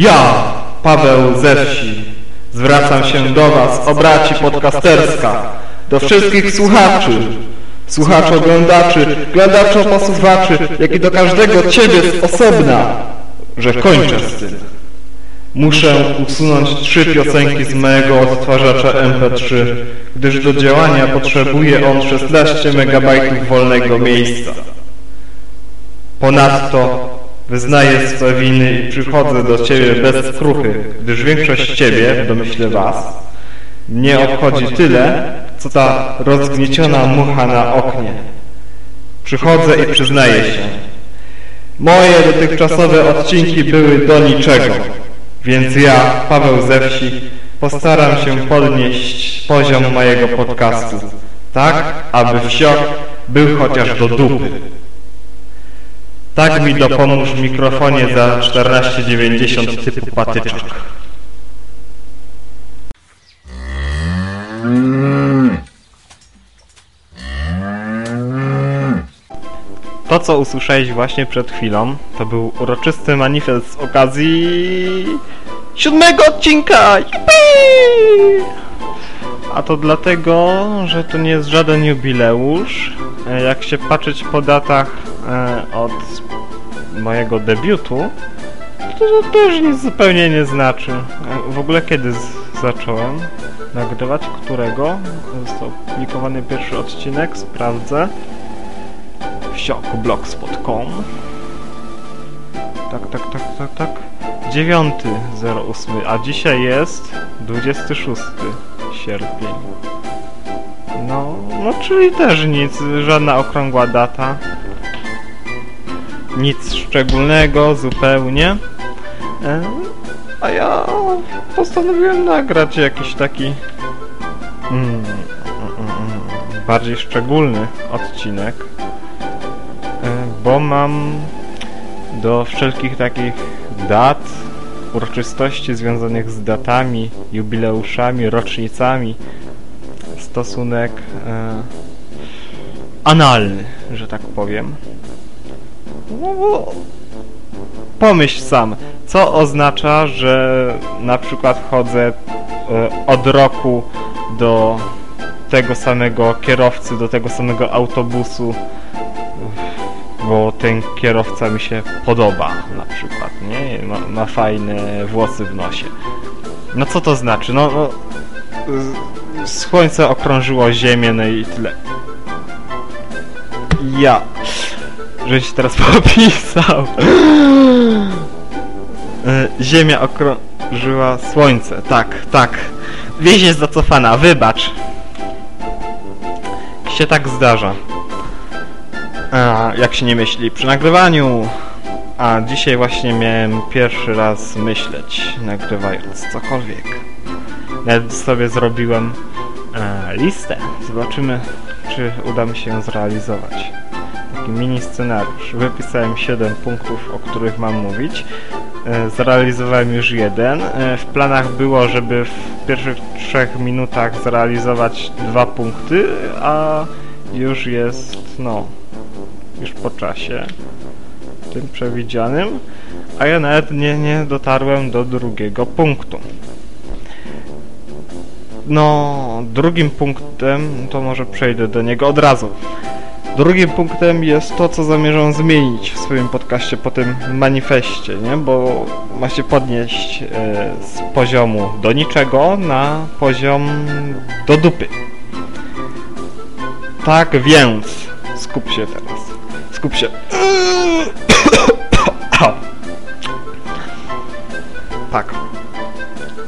Ja, Paweł ze wsi, zwracam się do Was, obraci podcasterska, do wszystkich słuchaczy, słuchaczy oglądaczy, glądaczy posuwaczy, jak i do każdego Ciebie z osobna, że kończę z tym. Muszę usunąć trzy piosenki z mojego odtwarzacza MP3, gdyż do działania potrzebuje on 16 MB wolnego miejsca. Ponadto wyznaję swe winy i przychodzę do Ciebie bez skruchy, gdyż większość Ciebie, domyślę Was, nie obchodzi tyle, co ta rozgnieciona mucha na oknie. Przychodzę i przyznaję się. Moje dotychczasowe odcinki były do niczego, więc ja, Paweł ze wsi, postaram się podnieść poziom mojego podcastu, tak, aby wsiok był chociaż do dupy. Tak mi dopomóż w mikrofonie za 14,90 typu patyczek. To, co usłyszałeś właśnie przed chwilą, to był uroczysty manifest z okazji siódmego odcinka! Yippee! A to dlatego, że to nie jest żaden jubileusz. E, Jak się patrzeć po datach od mojego debiutu, to to też nic zupełnie nie znaczy. E, W ogóle kiedy zacząłem nagrywać? Którego? Został publikowany pierwszy odcinek, sprawdzę. wsioku.blogspot.com Tak, tak, tak, tak, tak. 9.08, a dzisiaj jest 26 sierpień. No, no czyli też nic, żadna okrągła data. Nic szczególnego, zupełnie. E, A ja postanowiłem nagrać jakiś taki mm, mm, bardziej szczególny odcinek, e, bo mam do wszelkich takich dat, uroczystości związanych z datami, jubileuszami, rocznicami stosunek e, analny, że tak powiem. Pomyśl sam, co oznacza, że na przykład chodzę e, od roku do tego samego kierowcy, do tego samego autobusu, bo ten kierowca mi się podoba na przykład, nie? Ma, ma fajne włosy w nosie. No co to znaczy? No, no słońce okrążyło ziemię, no i tyle. Ja. Żeś teraz popisał. E, Ziemia okrążyła słońce. Tak, tak. Wieś jest zacofana, wybacz. Się tak zdarza. A, jak się nie myśli przy nagrywaniu. A dzisiaj właśnie miałem pierwszy raz myśleć, nagrywając cokolwiek. Nawet sobie zrobiłem e, listę. Zobaczymy, czy uda mi się ją zrealizować. Taki mini scenariusz. Wypisałem 7 punktów, o których mam mówić. E, zrealizowałem już jeden. E, w planach było, żeby w pierwszych 3 minutach zrealizować dwa punkty, a już jest, no, już po czasie tym przewidzianym, a ja nawet nie, nie dotarłem do drugiego punktu. No, drugim punktem, to może przejdę do niego od razu. Drugim punktem jest to, co zamierzam zmienić w swoim podcaście po tym manifestie, nie? Bo ma się podnieść e, z poziomu do niczego na poziom do dupy. Tak więc, skup się teraz. Skup się. Tak.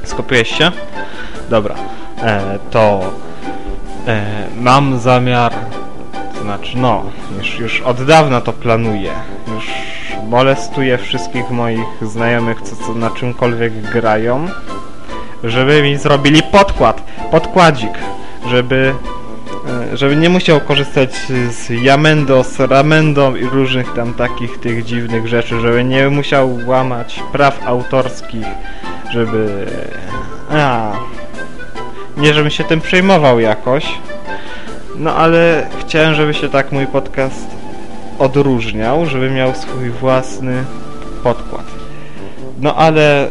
Skupiłeś się? Dobra. E, to e, mam zamiar, znaczy no, już, już od dawna to planuję. Już molestuję wszystkich moich znajomych, co, co na czymkolwiek grają, żeby mi zrobili podkład, podkładzik, żeby e, żeby nie musiał korzystać z Yamendo, z Ramendo i różnych tam takich tych dziwnych rzeczy, żeby nie musiał łamać praw autorskich, żeby... A, nie żebym się tym przejmował jakoś, no ale chciałem, żeby się tak mój podcast odróżniał, żeby miał swój własny podkład. No ale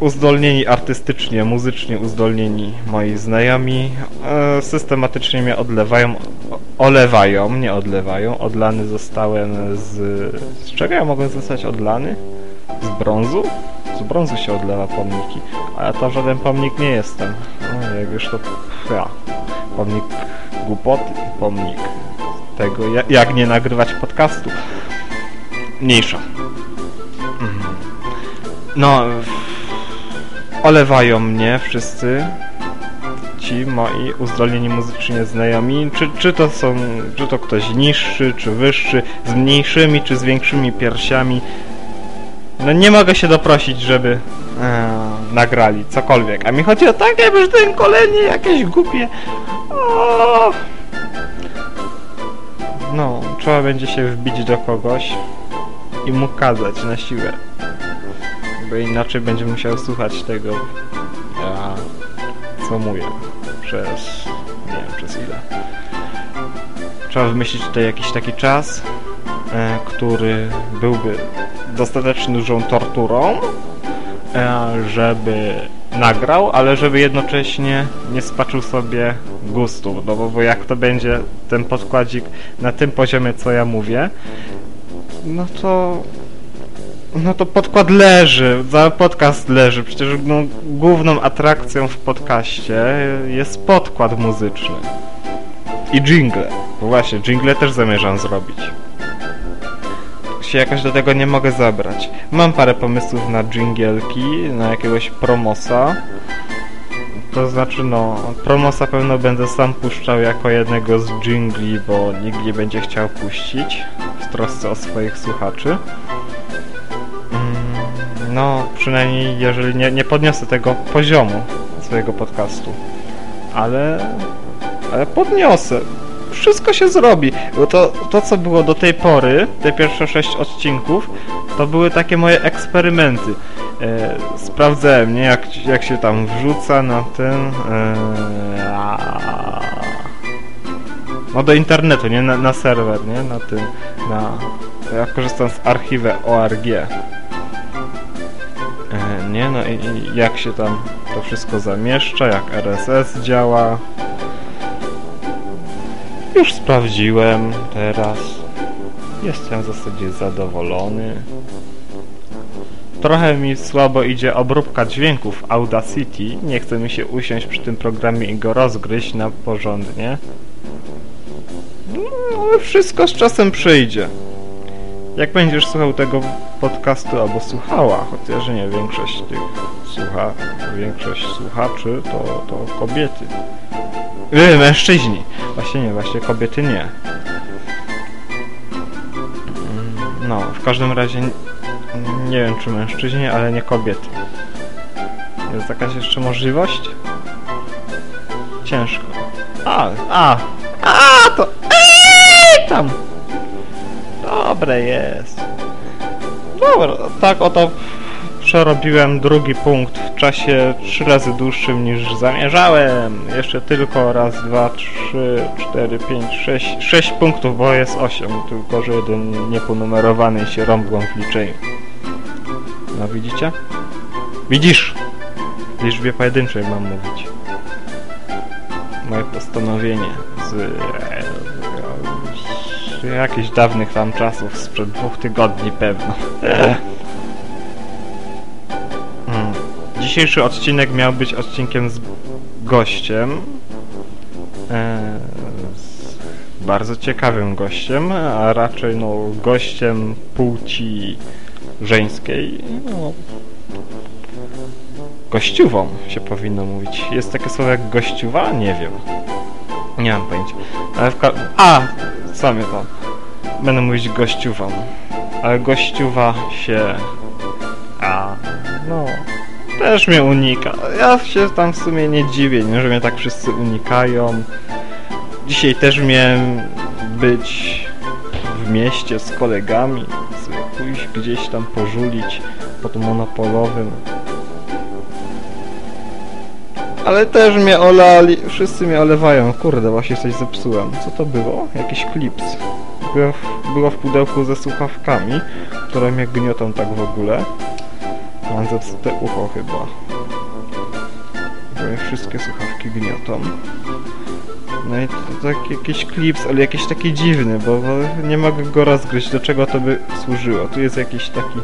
uzdolnieni artystycznie, muzycznie uzdolnieni moi znajomi e, systematycznie mnie odlewają, olewają, nie odlewają. Odlany zostałem z... Z czego ja mogę zostać odlany? Z brązu? Z brązu się odlewa pomniki, a ja to żaden pomnik nie jestem. No, jak już to... Ja. Pomnik głupoty, pomnik tego, ja- jak nie nagrywać podcastu. Mniejsza. Mhm. No, olewają mnie wszyscy ci moi uzdolnieni muzycznie znajomi, czy, czy to są, czy to ktoś niższy, czy wyższy, z mniejszymi, czy z większymi piersiami. No nie mogę się doprosić, żeby e, nagrali cokolwiek. A mi chodzi o takie brzdękolenie, jakieś głupie. No, trzeba będzie się wbić do kogoś i mu kazać na siłę. Bo inaczej będzie musiał słuchać tego, co mówię. Przez, nie wiem, przez ile. Trzeba wymyślić tutaj jakiś taki czas, e, który byłby dostatecznie dużą torturą, e, żeby nagrał, ale żeby jednocześnie nie spaczył sobie gustów, no bo, bo jak to będzie ten podkładzik na tym poziomie, co ja mówię, no to no to podkład leży, cały podcast leży. Przecież no, główną atrakcją w podcaście jest podkład muzyczny. I jingle. Bo właśnie, jingle też zamierzam zrobić. Się jakoś do tego nie mogę zabrać. Mam parę pomysłów na dżingielki, na jakiegoś promosa. To znaczy, no, promosa pewno będę sam puszczał jako jednego z jingli, bo nikt nie będzie chciał puścić w trosce o swoich słuchaczy. Mm, No, przynajmniej jeżeli nie, nie podniosę tego poziomu swojego podcastu. Ale, ale podniosę. Wszystko się zrobi. Bo to, to, co było do tej pory, te pierwsze sześć odcinków, to były takie moje eksperymenty. E, sprawdzałem, nie? Jak, jak się tam wrzuca na ten... E, a- no do internetu, nie? Na, na serwer, nie? Na tym, na... Ja korzystam z archiwę ORG. E, nie? No i, i jak się tam to wszystko zamieszcza, jak RSS działa. Już sprawdziłem teraz. Jestem w zasadzie zadowolony. Trochę mi słabo idzie obróbka dźwięków Audacity. Nie chce mi się usiąść przy tym programie i go rozgryźć na porządnie. No, ale wszystko z czasem przyjdzie. Jak będziesz słuchał tego podcastu albo słuchała, chociaż nie większość tych słucha, większość słuchaczy to, to kobiety. Yy, mężczyźni. Właśnie nie, właśnie kobiety nie. Mm, No, w każdym razie nie wiem czy mężczyźni, ale nie kobiety. Jest jakaś jeszcze możliwość? Ciężko. A, a, a, to... Eee, tam. Dobre jest. Dobra, tak oto przerobiłem drugi punkt w czasie trzy razy dłuższym niż zamierzałem. Jeszcze tylko raz, dwa, trzy, cztery, pięć, sześć, sześć punktów, bo jest osiem, tylko że jeden nieponumerowany się rąbłem w liczeniu. No widzicie? Widzisz! W liczbie pojedynczej mam mówić. Moje postanowienie z, e, jakichś dawnych tam czasów, sprzed dwóch tygodni pewno. Dzisiejszy odcinek miał być odcinkiem z gościem. E, z bardzo ciekawym gościem, a raczej no gościem płci żeńskiej. No, gościuwą się powinno mówić. Jest takie słowo jak gościuwa? Nie wiem. Nie mam pojęcia. Ale w A! Co mnie to? Będę mówić gościuwą. Ale gościuwa się... Też mnie unika. Ja się tam w sumie nie dziwię, nie? że mnie tak wszyscy unikają. Dzisiaj też miałem być w mieście z kolegami, pójść gdzieś tam pożulić pod monopolowym. Ale też mnie olali, wszyscy mnie olewają. Kurde, właśnie coś zepsułem. Co to było? Jakiś klips. Było w, w pudełku ze słuchawkami, które mnie gniotą tak w ogóle. Mam zepsute ucho chyba. Bo mnie wszystkie słuchawki gniotą. No i to, tak jakiś klips, ale jakiś taki dziwny, bo, bo nie mogę go rozgryźć, do czego to by służyło. Tu jest jakiś taki...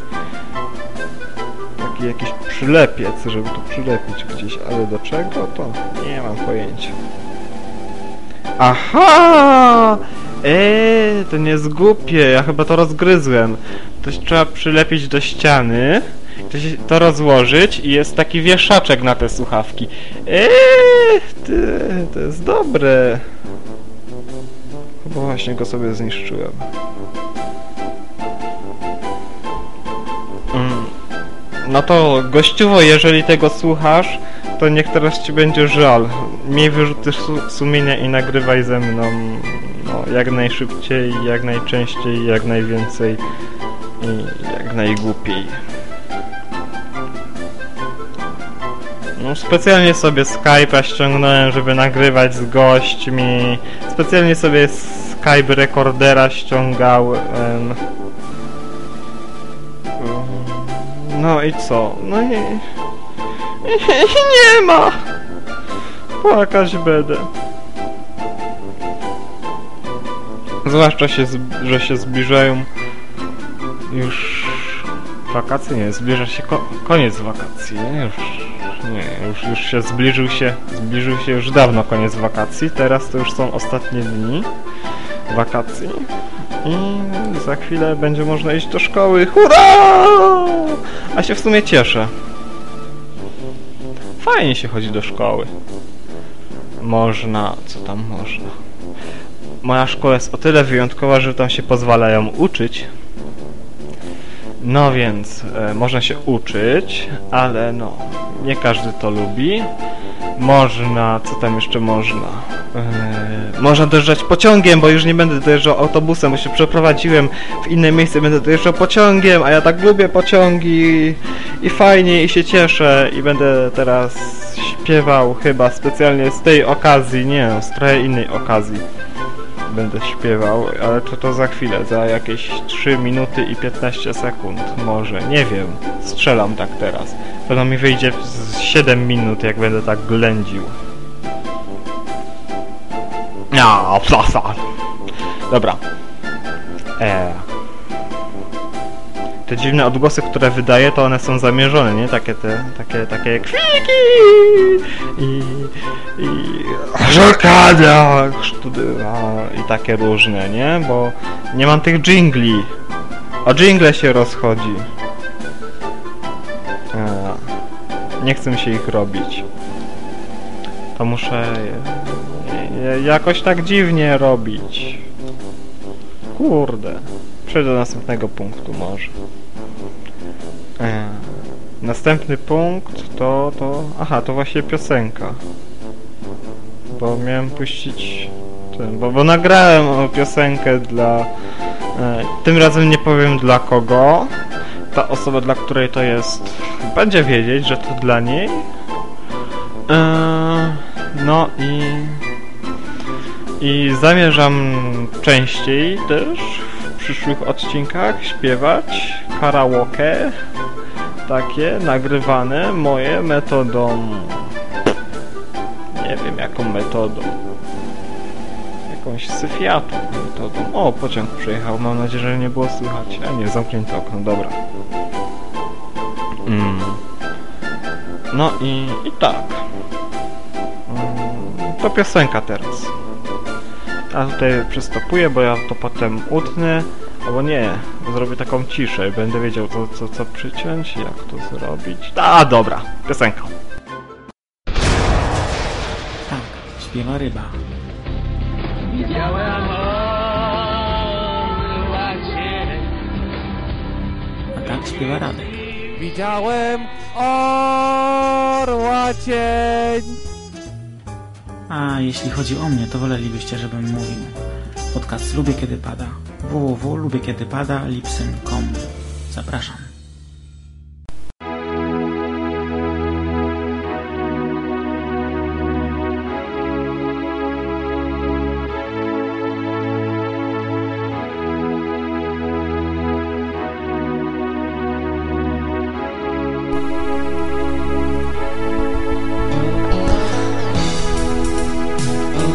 Taki jakiś przylepiec, żeby to przylepić gdzieś, ale do czego to nie mam pojęcia. Aha! Eee, to nie jest głupie, ja chyba to rozgryzłem. To trzeba przylepić do ściany, to, się, to rozłożyć i jest taki wieszaczek na te słuchawki. Eee, ty, to jest dobre. Chyba właśnie go sobie zniszczyłem. Mm. No to gościuwo, jeżeli tego słuchasz, to niech teraz ci będzie żal. Miej wyrzuty su sumienia i nagrywaj ze mną no, jak najszybciej, jak najczęściej, jak najwięcej i jak najgłupiej. No, specjalnie sobie Skype'a ściągnąłem, żeby nagrywać z gośćmi. Specjalnie sobie Skype rekordera ściągałem. No i co? No i... Nie ma! Płakać będę. Zwłaszcza się, że się zbliżają już wakacje, nie, zbliża się ko koniec wakacji, nie? Już, już, już się zbliżył się, zbliżył się już dawno koniec wakacji, teraz to już są ostatnie dni wakacji i za chwilę będzie można iść do szkoły, hurra! A się w sumie cieszę. Fajnie się chodzi do szkoły. Można, co tam można? Moja szkoła jest o tyle wyjątkowa, że tam się pozwalają uczyć. No więc e, można się uczyć, ale no, nie każdy to lubi. Można, co tam jeszcze można? Yy, można dojeżdżać pociągiem, bo już nie będę dojeżdżał autobusem, bo się przeprowadziłem w inne miejsce, będę dojeżdżał pociągiem, a ja tak lubię pociągi i fajnie i się cieszę i będę teraz śpiewał chyba specjalnie z tej okazji, nie, z trochę innej okazji będę śpiewał, ale to to za chwilę, za jakieś 3 minuty i 15 sekund może, nie wiem, strzelam tak teraz. Pewno mi wyjdzie z 7 minut, jak będę tak ględził. No, plasa. Dobra. Eee. Te dziwne odgłosy, które wydaje, to one są zamierzone, nie? Takie te, takie, takie kwiki i, i żarkada i takie różne, nie? Bo nie mam tych jingli. O jingle się rozchodzi. Eee. Nie chcę się ich robić. To muszę jakoś tak dziwnie robić. Kurde. Przejdę do następnego punktu może. Eee. Następny punkt to, to... Aha, to właśnie piosenka. Bo miałem puścić... Ten, bo, bo nagrałem piosenkę dla... E, tym razem nie powiem dla kogo. Ta osoba, dla której to jest... Będzie wiedzieć, że to dla niej. E, no i... I zamierzam częściej też w przyszłych odcinkach śpiewać karaoke takie nagrywane moje metodą. Nie wiem jaką metodą. Jakąś syfiatą metodą. O pociąg przyjechał mam nadzieję, że nie było słychać. A nie zamknięte okno. Dobra. Mm. no i, i tak. Mm, to piosenka teraz. A tutaj przystopuję, bo ja to potem utnę, albo nie, zrobię taką ciszę i będę wiedział co, co, co przyciąć, jak to zrobić. A, dobra, piosenka. Tak, śpiewa ryba. Widziałem orła cień. A tak śpiewa Radek. Widziałem orła cień. A jeśli chodzi o mnie, to wolelibyście, żebym mówił podcast Lubię Kiedy Pada www.lubiekiedypada.lipsyn.com Zapraszam.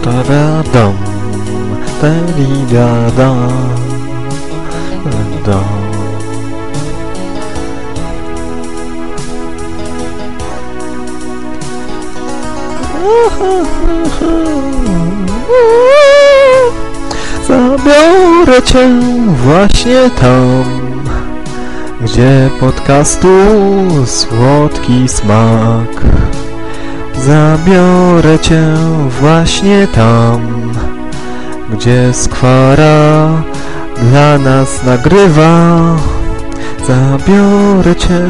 Ta-da-dum. Ta-da-dam, ta-di-da-dam, dam. Zabiorę cię właśnie tam, gdzie podcastu słodki smak. Zabiorę cię właśnie tam, gdzie skwara dla nas nagrywa. Zabiorę cię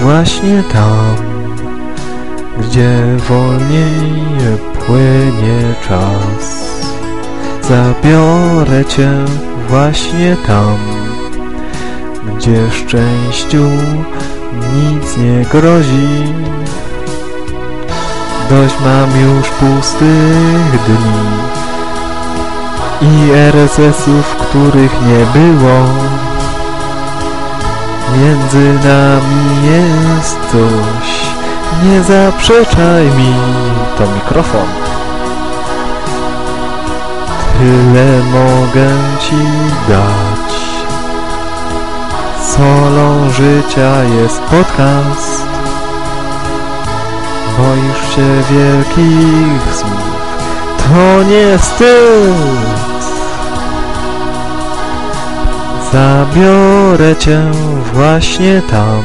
właśnie tam, gdzie wolniej płynie czas. Zabiorę cię właśnie tam, gdzie szczęściu nic nie grozi. Dość mam już pustych dni i RSS-ów, których nie było. Między nami jest coś, nie zaprzeczaj mi, to mikrofon. Tyle mogę ci dać. Solą życia jest podcast. Boisz się wielkich słów. To nie wstyd. Zabiorę cię właśnie tam,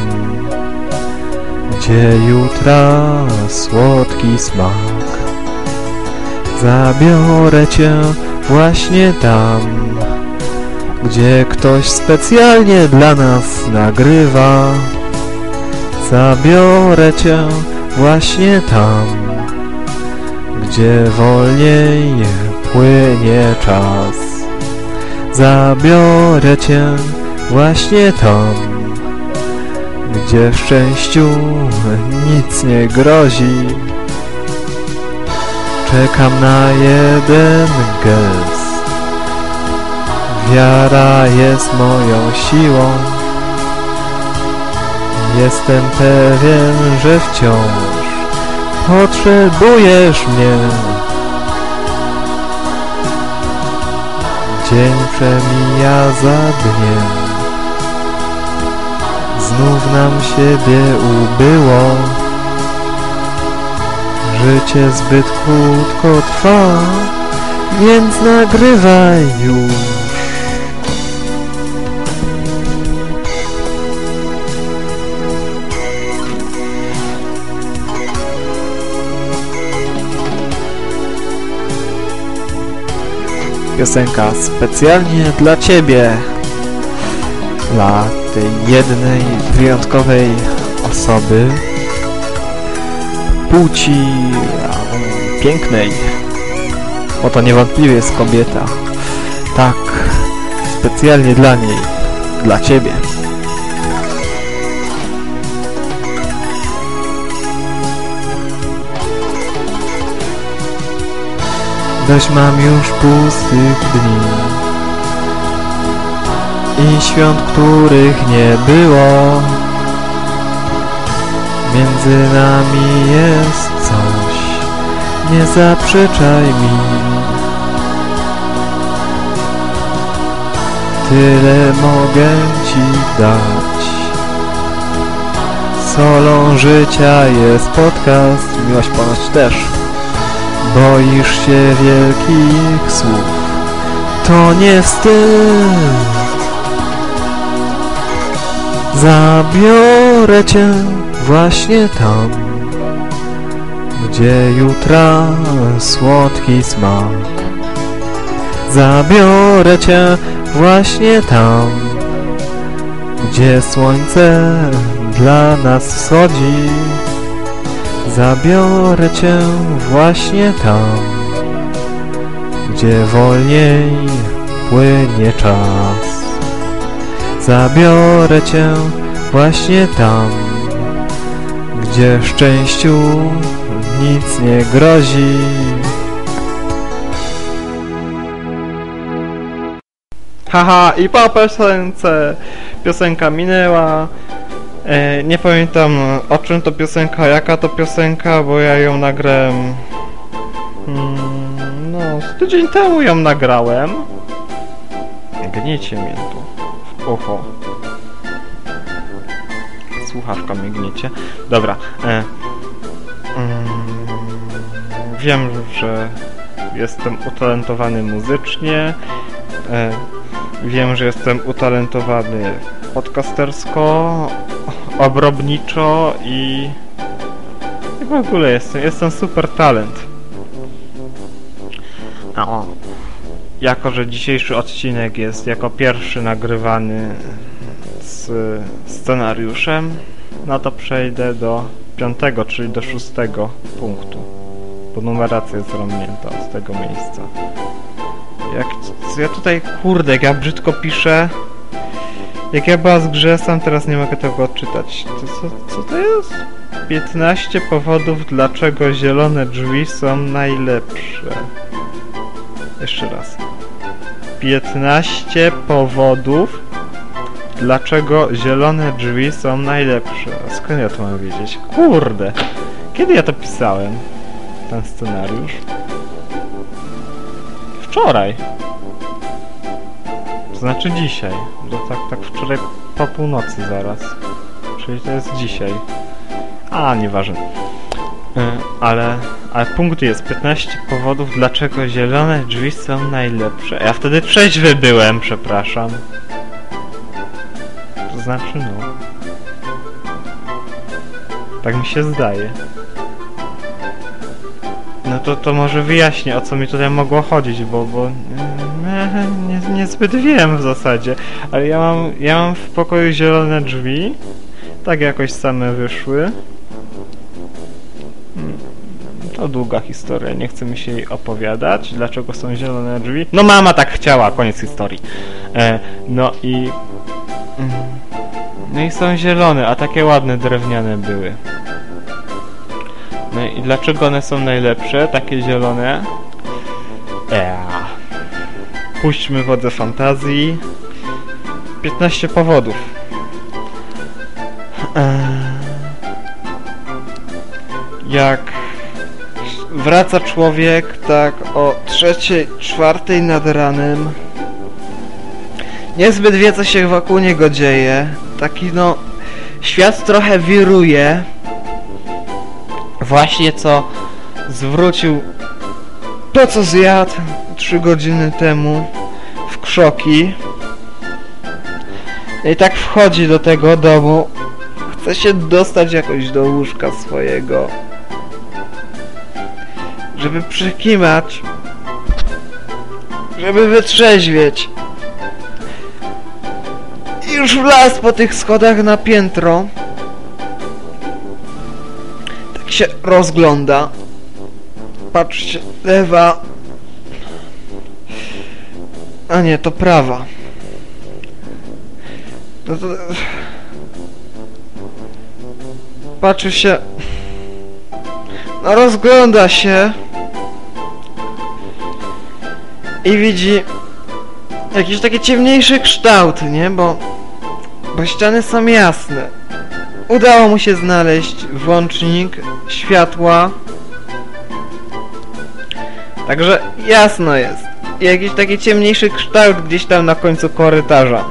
gdzie jutra słodki smak. Zabiorę cię właśnie tam, gdzie ktoś specjalnie dla nas nagrywa. Zabiorę cię właśnie tam, gdzie wolniej płynie czas. Zabiorę cię właśnie tam, gdzie szczęściu nic nie grozi. Czekam na jeden gest. Wiara jest moją siłą. Jestem pewien, że wciąż potrzebujesz mnie. Dzień przemija za dniem. Znów nam siebie ubyło. Życie zbyt krótko trwa, więc nagrywaj już. Piosenka specjalnie dla Ciebie, dla tej jednej wyjątkowej osoby, płci pięknej, bo to niewątpliwie jest kobieta. Tak, specjalnie dla niej, dla Ciebie. Dość mam już pustych dni i świąt, których nie było. Między nami jest coś, nie zaprzeczaj mi. Tyle mogę ci dać. Solą życia jest podcast, miłość ponoć też. Boisz się wielkich słów, to nie wstyd. Zabiorę cię właśnie tam, gdzie jutra słodki smak. Zabiorę cię właśnie tam, gdzie słońce dla nas wschodzi. Zabiorę cię właśnie tam, gdzie wolniej płynie czas. Zabiorę cię właśnie tam, gdzie szczęściu nic nie grozi. Haha, i po piosence piosenka minęła. E, nie pamiętam o czym to piosenka, jaka to piosenka, bo ja ją nagrałem mm, no, z tydzień temu ją nagrałem. Gniecie mnie tu w ucho. Słuchawka mnie gniecie. Dobra. E, mm, wiem, że jestem utalentowany muzycznie. E, wiem, że jestem utalentowany podcastersko, obrobniczo i, i w ogóle jestem, jestem super talent. O, jako, że dzisiejszy odcinek jest jako pierwszy nagrywany z scenariuszem, no to przejdę do piątego, czyli do szóstego punktu. Bo numeracja jest zromnięta z tego miejsca. Jak ja tutaj, kurde, jak ja brzydko piszę. Jak ja była z grze, sam teraz nie mogę tego odczytać. To, co, co to jest? 15 powodów, dlaczego zielone drzwi są najlepsze. Jeszcze raz. 15 powodów, dlaczego zielone drzwi są najlepsze. Skąd ja to mam wiedzieć? Kurde! Kiedy ja to pisałem? Ten scenariusz? Wczoraj. Znaczy dzisiaj. Bo tak, tak wczoraj po północy zaraz. Czyli to jest dzisiaj. A, nieważne. E, Ale, ale punkt jest 15 powodów, dlaczego zielone drzwi są najlepsze. Ja wtedy trzeźwy byłem, przepraszam. To znaczy no. Tak mi się zdaje. No to, to może wyjaśnię, o co mi tutaj mogło chodzić, bo, bo nie, nie, niezbyt wiem w zasadzie. Ale ja mam, ja mam w pokoju zielone drzwi. Tak jakoś same wyszły. Mm, To długa historia, nie chce mi się jej opowiadać. Dlaczego są zielone drzwi? No mama tak chciała, koniec historii. E, no i... mm, No i są zielone, a takie ładne drewniane były. No i dlaczego one są najlepsze, takie zielone? Eee. Puśćmy wodze fantazji. 15 powodów. Eee. Jak wraca człowiek tak o trzeciej, czwartej nad ranem. Niezbyt wie, co się wokół niego dzieje. Taki no... Świat trochę wiruje właśnie co zwrócił to, co zjadł trzy godziny temu krzoki. I tak wchodzi do tego domu. Chce się dostać jakoś do łóżka swojego. Żeby przekimać. Żeby wytrzeźwieć. I już wlazł po tych schodach na piętro się rozgląda. Patrzcie, lewa. A nie, to prawa. No to... Patrzy się... No rozgląda się. I widzi... Jakiś taki ciemniejszy kształt, nie? Bo... Bo ściany są jasne. Udało mu się znaleźć włącznik światła. Także jasno jest. Jakiś taki ciemniejszy kształt gdzieś tam na końcu korytarza.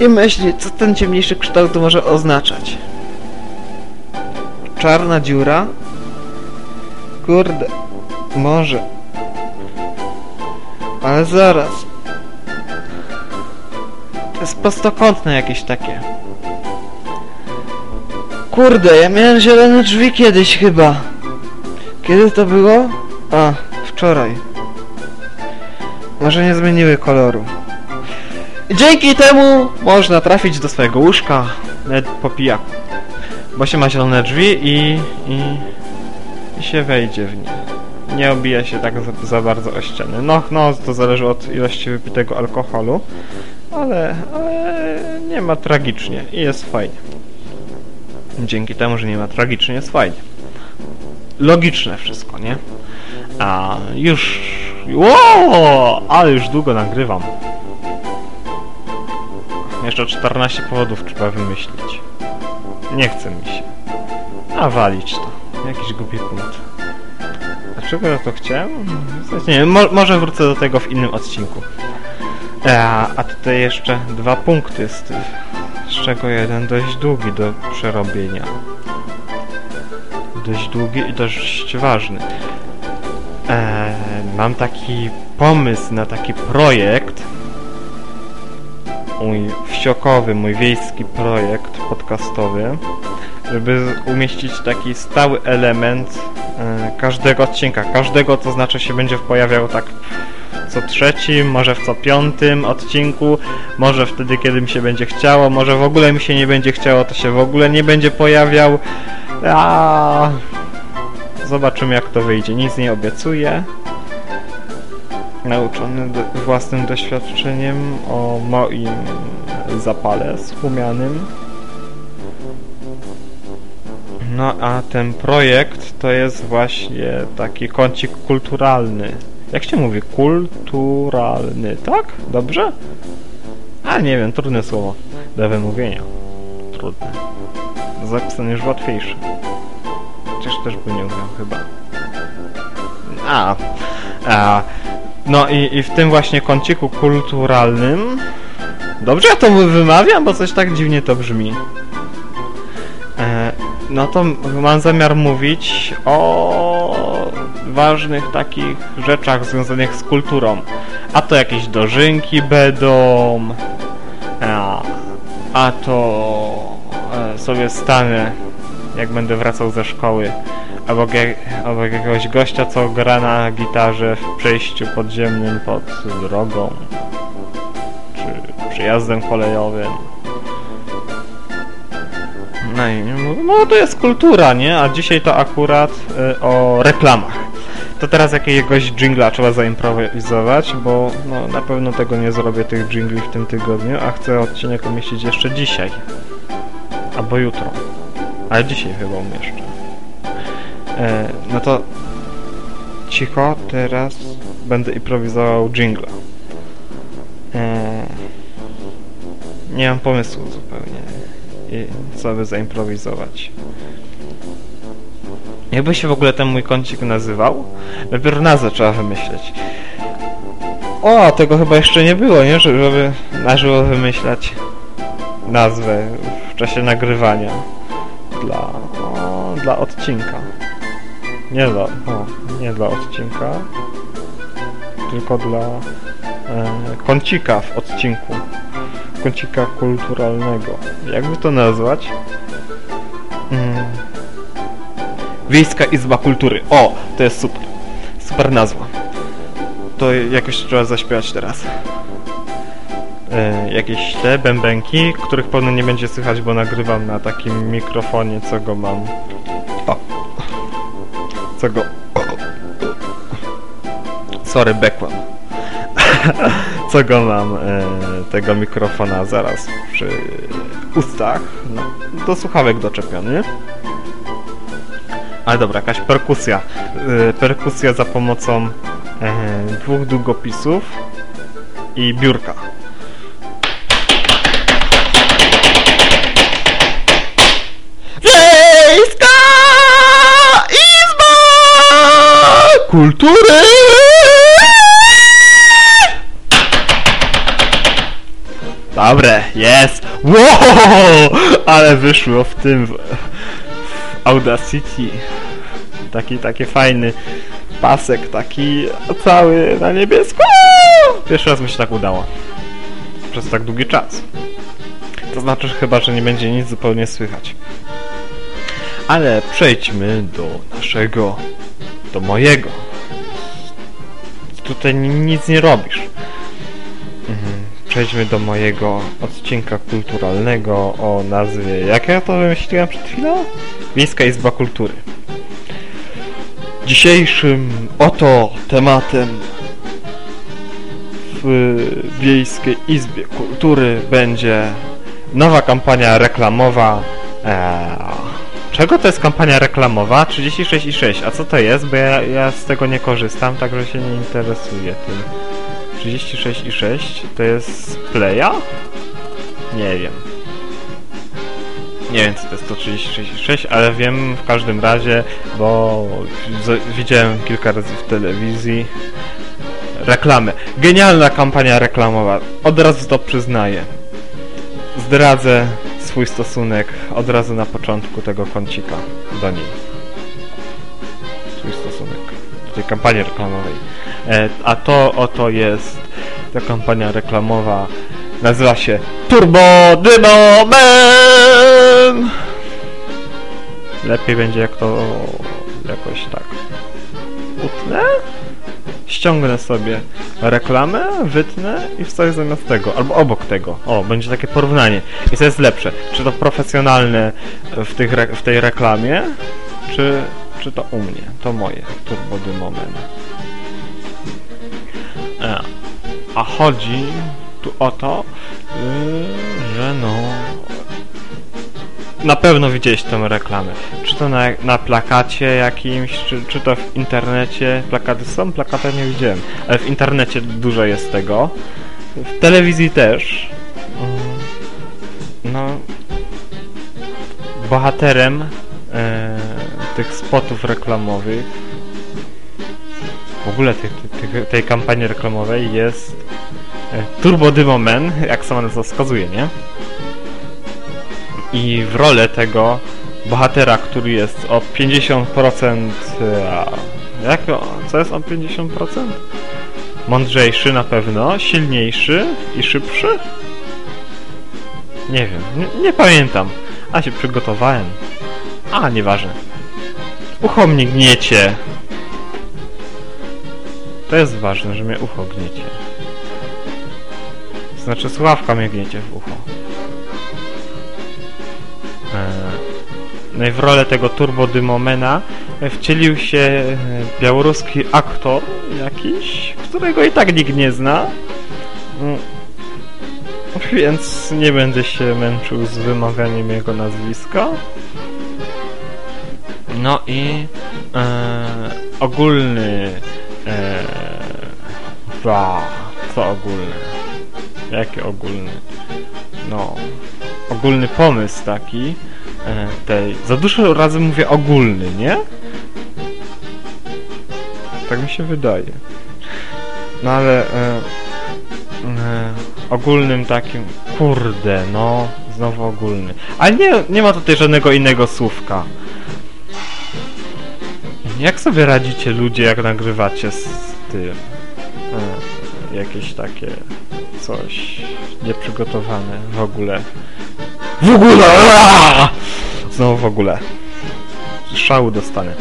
I myśli, co ten ciemniejszy kształt może oznaczać. Czarna dziura? Kurde, może. Ale zaraz. To jest prostokątne jakieś takie. Kurde, ja miałem zielone drzwi kiedyś chyba. Kiedy to było? A, wczoraj. Może nie zmieniły koloru. Dzięki temu można trafić do swojego łóżka, nawet po pijaku. Bo się ma zielone drzwi i, i, i się wejdzie w nie. Nie obija się tak za, za bardzo o ściany. No, no, to zależy od ilości wypitego alkoholu, ale, ale nie ma tragicznie i jest fajnie. Dzięki temu, że nie ma tragicznie, jest fajnie. Logiczne wszystko, nie? A już... Ło! Ale już długo nagrywam. Jeszcze 14 powodów trzeba wymyślić. Nie chce mi się. A walić to. Jakiś głupi punkt. Dlaczego ja to chciałem? Nie wiem, mo może wrócę do tego w innym odcinku. E, a tutaj jeszcze dwa punkty, z, tych, z czego jeden dość długi do przerobienia. Dość długi i dość ważny. E, mam taki pomysł na taki projekt. Mój wsiokowy, mój wiejski projekt podcastowy, żeby umieścić taki stały element e, każdego odcinka. Każdego to znaczy się będzie pojawiał tak co trzecim, może w co piątym odcinku, może wtedy, kiedy mi się będzie chciało, może w ogóle mi się nie będzie chciało, to się w ogóle nie będzie pojawiał. A... Zobaczymy jak to wyjdzie. Nic nie obiecuję. Nauczony własnym doświadczeniem o moim zapale wspomnianym. No a ten projekt to jest właśnie taki kącik kulturalny. Jak się mówi? Kulturalny, tak? Dobrze? A nie wiem, trudne słowo do wymówienia. Trudne. Zapisane już łatwiejsze. Chociaż też by nie umiał chyba. A, a no i, i w tym właśnie kąciku kulturalnym Dobrze ja to wymawiam, bo coś tak dziwnie to brzmi. E, no to mam zamiar mówić o ważnych takich rzeczach związanych z kulturą. A to jakieś dożynki będą, a, a to e, sobie stanę, jak będę wracał ze szkoły, obok, jak, obok jakiegoś gościa, co gra na gitarze w przejściu podziemnym pod drogą, czy przejazdem kolejowym. No i no to jest kultura, nie? A dzisiaj to akurat y, o reklamach. To teraz jakiegoś jingla trzeba zaimprowizować, bo no, na pewno tego nie zrobię tych jingli w tym tygodniu, a chcę odcinek umieścić jeszcze dzisiaj. Albo jutro. Ale dzisiaj chyba umieszczę. E, no to cicho, teraz będę improwizował jingla. E, nie mam pomysłu zupełnie, co by zaimprowizować. Jakby się w ogóle ten mój kącik nazywał? Dopiero nazwę trzeba wymyśleć. O, tego chyba jeszcze nie było, nie? Żeby na żywo wymyślać nazwę w czasie nagrywania dla, dla odcinka. Nie dla, nie dla odcinka, tylko dla e, kącika w odcinku. Kącika kulturalnego. Jakby to nazwać? Mm. Wiejska Izba Kultury. O, to jest super. Super nazwa. To jakoś trzeba zaśpiewać teraz. E, jakieś te bębenki, których pewno nie będzie słychać, bo nagrywam na takim mikrofonie, co go mam. O. Co go... Sorry, bekłem. co go mam e, tego mikrofona zaraz przy ustach. No, do słuchawek doczepiony. Ale dobra, jakaś perkusja. E, perkusja za pomocą dwóch długopisów i biurka. Kultury! Dobre, jest! Wow! Ale wyszło w tym... W, Audacity. Taki, taki fajny pasek, taki cały na niebiesko. Pierwszy raz mi się tak udało. Przez tak długi czas. To znaczy chyba, że nie będzie nic zupełnie słychać. Ale przejdźmy do naszego, do mojego. Tutaj nic nie robisz. Mhm. Przejdźmy do mojego odcinka kulturalnego o nazwie... Jak ja to wymyśliłem przed chwilą? Wiejska Izba Kultury. Dzisiejszym oto tematem w Wiejskiej Izbie Kultury będzie nowa kampania reklamowa. Eee, czego to jest kampania reklamowa? 36,6. A co to jest? Bo ja, ja z tego nie korzystam, także się nie interesuję tym. 36,6 to jest Playa? Nie wiem. Nie wiem co to jest 136, ale wiem w każdym razie, bo widziałem kilka razy w telewizji reklamy. Genialna kampania reklamowa. Od razu to przyznaję. Zdradzę swój stosunek od razu na początku tego kącika do niej. Swój stosunek do tej kampanii reklamowej. E, a to oto jest ta kampania reklamowa. Nazywa się Turbo Dyno Man! Lepiej będzie jak to jakoś tak utnę, ściągnę sobie reklamę, wytnę i wstawię zamiast tego, albo obok tego. O, będzie takie porównanie. I co jest lepsze? Czy to profesjonalne w, tych w tej reklamie, czy, czy to u mnie? To moje Turbo Dyno Man. E, a chodzi tu o to, yy, że no... Na pewno widziałeś tę reklamę. To na, na plakacie jakimś, czy, czy to w internecie. Plakaty są, plakata nie widziałem, ale w internecie dużo jest tego. W telewizji też. Mm, No... Bohaterem e, tych spotów reklamowych w ogóle tej, kampanii reklamowej jest e, Turbo Dymo Man, jak sama nazwa wskazuje, nie? I w rolę tego bohatera, który jest o 50% e, jak co jest o 50%? Mądrzejszy na pewno, silniejszy i szybszy? Nie wiem, nie, nie pamiętam. A się przygotowałem. A, nieważne. Ucho mnie gniecie. To jest ważne, że mnie ucho gniecie. Znaczy słuchawka mnie gniecie w ucho. W rolę tego Turbo Dymomena wcielił się e, białoruski aktor jakiś, którego i tak nikt nie zna. Mm, Więc nie będę się męczył z wymawianiem jego nazwiska. No i e, ogólny e, ba, co ogólny? Jaki ogólny? No, ogólny pomysł taki e, tej. Za dużo razy mówię ogólny, nie? Tak mi się wydaje. No ale e, e, ogólnym takim kurde, no znowu ogólny. Ale nie, nie ma tutaj żadnego innego słówka. Jak sobie radzicie ludzie, jak nagrywacie z tym? E, jakieś takie coś nieprzygotowane w ogóle. W ogóle! Aaa! Znowu w ogóle. Szału dostanę.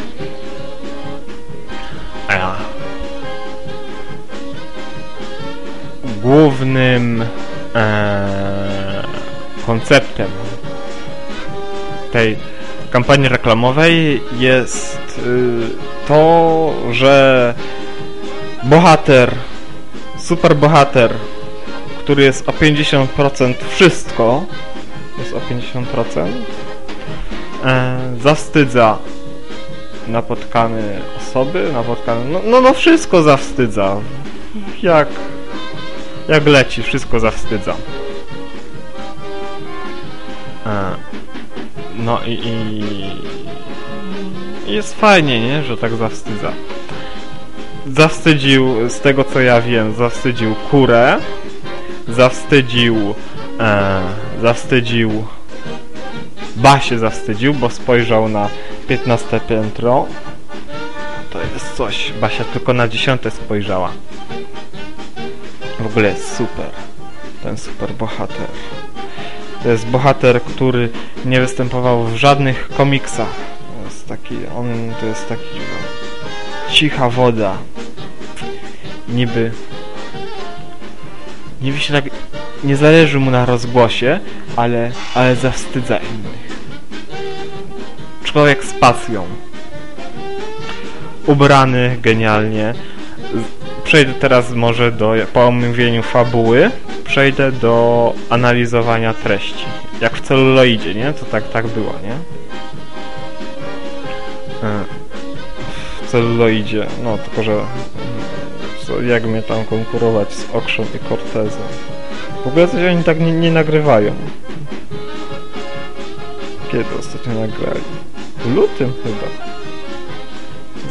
Głównym e, konceptem tej kampanii reklamowej jest y, to, że bohater, super bohater, który jest o 50% wszystko, jest o 50%, e, zawstydza napotkane osoby, napotkane, no, no, no wszystko zawstydza. Jak, jak leci, wszystko zawstydza. E, no i, i, jest fajnie, nie, że tak zawstydza. Zawstydził, z tego co ja wiem, zawstydził kurę, zawstydził, e, zawstydził, Basie zawstydził, bo spojrzał na 15 piętro. To jest coś, Basia tylko na 10 spojrzała. W ogóle jest super, ten super bohater. To jest bohater, który nie występował w żadnych komiksach. To jest taki, on to jest taki no, cicha woda. Niby niby się tak nie zależy mu na rozgłosie, ale, ale zawstydza innych. Człowiek z pasją. Ubrany genialnie. Przejdę teraz może do, po omówieniu fabuły, przejdę do analizowania treści. Jak w celuloidzie, nie? To tak, tak było, nie? E, W celuloidzie, no tylko, że jak mnie tam konkurować z Okszą i Cortezem. W ogóle coś oni tak nie, nie nagrywają. Kiedy ostatnio nagrali? W lutym chyba.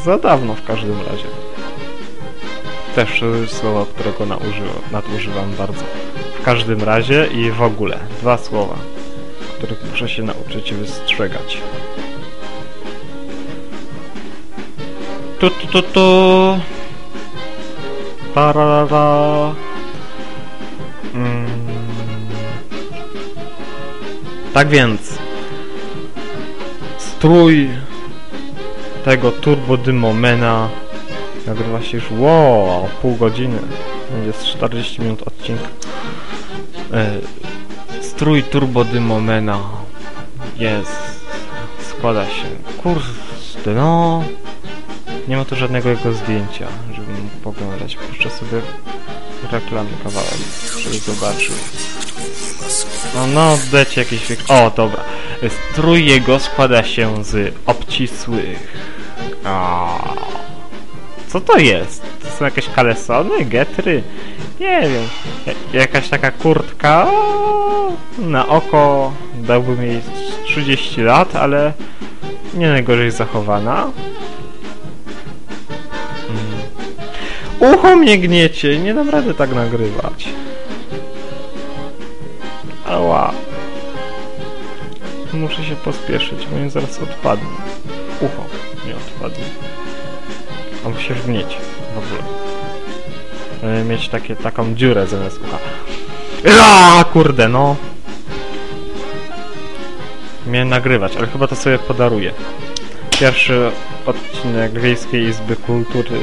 Za dawno w każdym razie. Też słowa, którego nadużywam bardzo. W każdym razie i w ogóle. Dwa słowa, których muszę się nauczyć wystrzegać. Tu tu tu tu. Tarara. Tak więc strój tego Turbo Dymomena nagrywa się już wow, pół godziny. Będzie z 40 minut odcinka. E, strój Turbo Dymomena jest składa się kurde no. Nie ma tu żadnego jego zdjęcia żebym mógł poglądać. Puszczę sobie reklamy kawałek żeby zobaczył no, no, dajcie wiek. O, dobra. Strój jego składa się z obcisłych. A, co to jest? To są jakieś kalesony, getry? Nie wiem. Ja- Jakaś taka kurtka o, na oko dałbym jej z 30 lat, ale nie najgorzej zachowana. Mm. Ucho mnie gniecie, nie dam rady tak nagrywać. Ała. Muszę się pospieszyć, bo mi zaraz odpadnie. Ucho nie odpadnie. A musi się wgnieć w ogóle. Będę mieć takie, taką dziurę zamiast ucha. A kurde, no. Miałem nagrywać, ale chyba to sobie podaruję. Pierwszy odcinek Wiejskiej Izby Kultury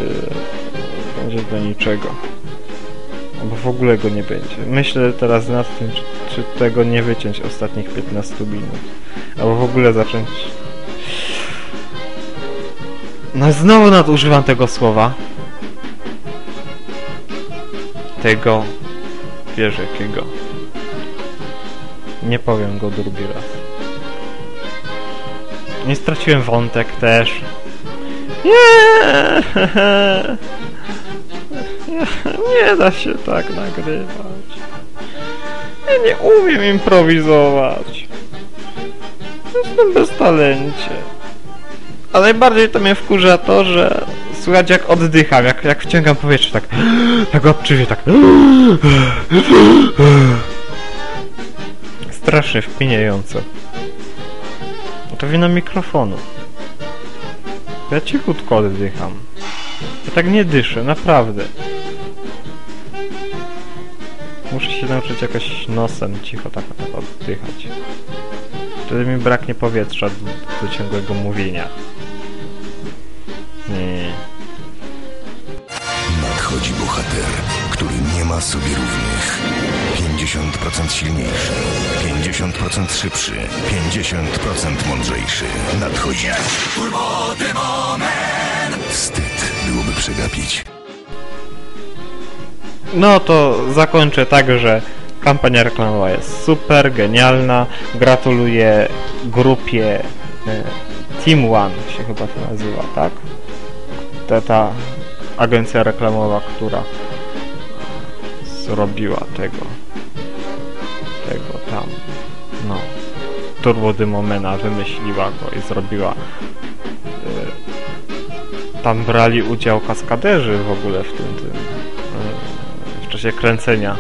będzie do niczego. Bo w ogóle go nie będzie. Myślę teraz nad tym, czy, czy tego nie wyciąć ostatnich 15 minut. Albo w ogóle zacząć... No znowu nadużywam tego słowa. Tego... Wiesz jakiego. Nie powiem go drugi raz. Nie straciłem wątek też. Nie! Nie da się tak nagrywać. Ja nie umiem improwizować. Jestem bez talencie. A najbardziej to mnie wkurza to, że słychać jak oddycham, jak, jak wciągam powietrze, tak tak obczywie, tak strasznie wpiniające. No to wina mikrofonu. Ja cichutko oddycham. Ja tak nie dyszę, naprawdę. Nauczyć jakoś nosem cicho tak, tak oddychać. Wtedy mi braknie powietrza do, do ciągłego mówienia. Nie. Nadchodzi bohater, który nie ma sobie równych. 50% silniejszy, 50% szybszy, 50% mądrzejszy. Nadchodzi. Wstyd byłoby przegapić. No to zakończę tak, że kampania reklamowa jest super, genialna. Gratuluję grupie e, Team One się chyba to nazywa, tak? Ta, ta agencja reklamowa, która zrobiła tego tego tam no Turbo Dymomena wymyśliła go i zrobiła e, tam brali udział kaskaderzy w ogóle w tym, tym czasie kręcenia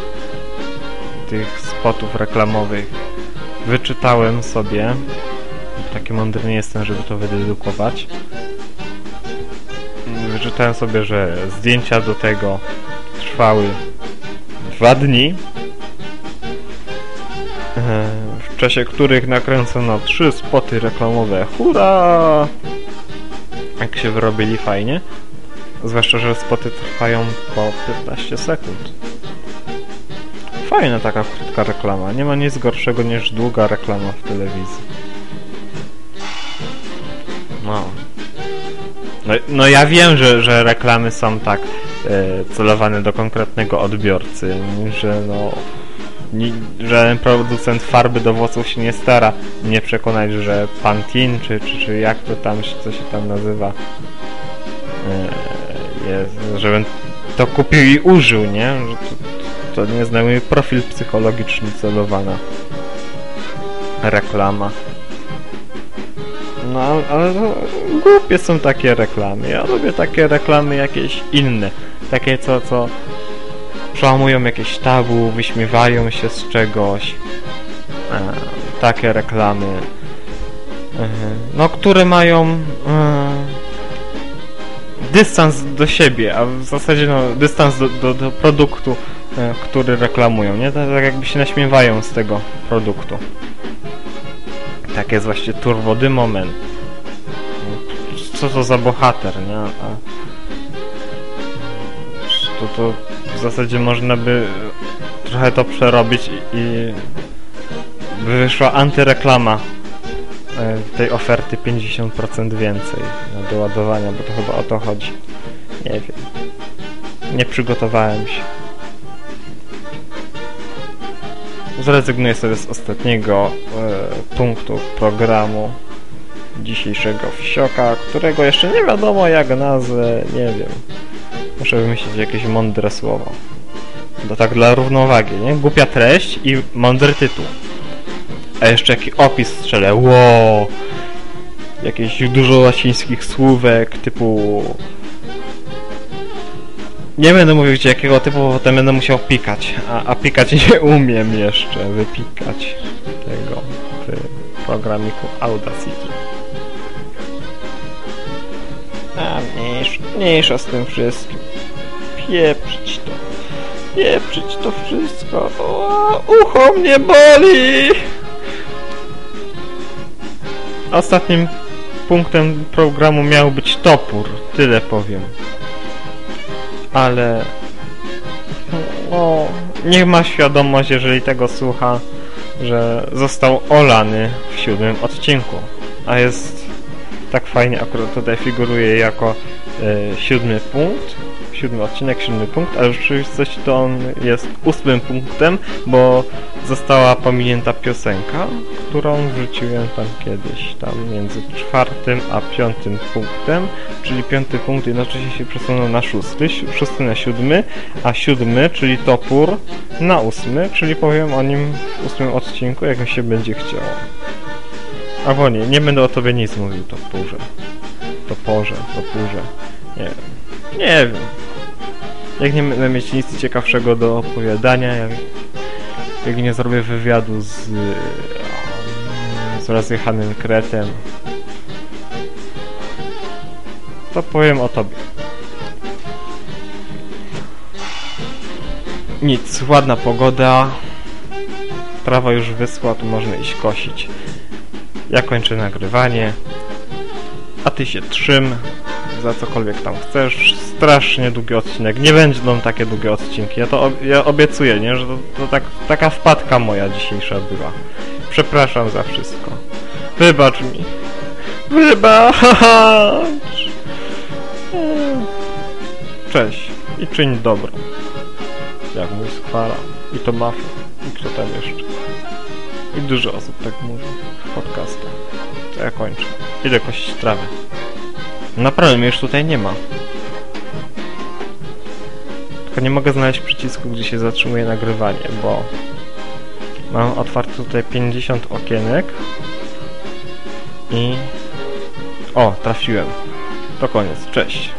tych spotów reklamowych. Wyczytałem sobie. Taki mądry nie jestem, żeby to wydedukować wyczytałem sobie, że zdjęcia do tego trwały dwa dni. W czasie których nakręcono trzy spoty reklamowe. Hurra! Jak się wyrobili fajnie. Zwłaszcza, że spoty trwają po 15 sekund fajna taka krótka reklama. Nie ma nic gorszego niż długa reklama w telewizji. No. No, no ja wiem, że, że reklamy są tak e, celowane do konkretnego odbiorcy, że no żaden producent farby do włosów się nie stara. Mnie przekonać, że Pantene, czy, czy, czy jak to tam, co się tam nazywa. E, jest, żebym to kupił i użył, nie? To, to nie jest na mój profil psychologiczny celowana reklama. No, ale to głupie są takie reklamy. Ja lubię takie reklamy jakieś inne. Takie, co, co przełamują jakieś tabu, wyśmiewają się z czegoś. E, takie reklamy. E, no, które mają e, dystans do siebie, a w zasadzie no, dystans do, do, do produktu, który reklamują, nie? Tak, jakby się naśmiewają z tego produktu. Tak jest właśnie Turwody moment. Co to za bohater, nie? A to, to w zasadzie można by trochę to przerobić i, i by wyszła antyreklama e, tej oferty 50% więcej na doładowania, bo to chyba o to chodzi. Nie wiem. Nie przygotowałem się. Zrezygnuję sobie z ostatniego e, punktu programu dzisiejszego wsioka, którego jeszcze nie wiadomo jak nazwę, nie wiem. Muszę wymyślić jakieś mądre słowo. To tak dla równowagi, nie? Głupia treść i mądry tytuł. A jeszcze jaki opis strzelę, wow! Jakieś dużo łacińskich słówek typu... Nie będę mówił gdzie jakiego typu, bo potem będę musiał pikać. A, a pikać nie umiem jeszcze, wypikać tego w programiku Audacity. A mniejsza, mniejsza z tym wszystkim. Pieprzyć to. Pieprzyć to wszystko. O, ucho mnie boli! Ostatnim punktem programu miał być topór. Tyle powiem. Ale... No, niech ma świadomość, jeżeli tego słucha, że został olany w siódmym odcinku. A jest tak fajnie akurat tutaj figuruje jako e, siódmy punkt, siódmy odcinek, siódmy punkt, ale w rzeczywistości to on jest ósmym punktem, bo została pominięta piosenka, którą wrzuciłem tam kiedyś, tam między czwartym a piątym punktem, czyli piąty punkt jednocześnie się przesunął na szósty, szósty na siódmy, a siódmy, czyli topór, na ósmy, czyli powiem o nim w ósmym odcinku, jak mi się będzie chciało. Albo nie, nie będę o tobie nic mówił, toporze. Toporze, topórze. Nie wiem. Nie wiem. Jak nie będę mieć nic ciekawszego do opowiadania, jak, jak nie zrobię wywiadu z, z rozjechanym kretem, to powiem o tobie. Nic, ładna pogoda. Trawa już wyschła, tu można iść kosić. Ja kończę nagrywanie. A ty się trzym za cokolwiek tam chcesz. Strasznie długi odcinek. Nie będą takie długie odcinki. Ja to ob ja obiecuję, nie? Że to, to tak, taka wpadka moja dzisiejsza była. Przepraszam za wszystko. Wybacz mi. Wybacz! Cześć. I czyń dobro. Jak mój skwara. I to mafia. I kto tam jeszcze. I dużo osób tak mówi w podcastach. To ja kończę. Idę kosić trawę. Naprawdę mnie już tutaj nie ma. Tylko nie mogę znaleźć przycisku, gdzie się zatrzymuje nagrywanie, bo mam otwarte tutaj 50 okienek i... O, trafiłem. To koniec. Cześć.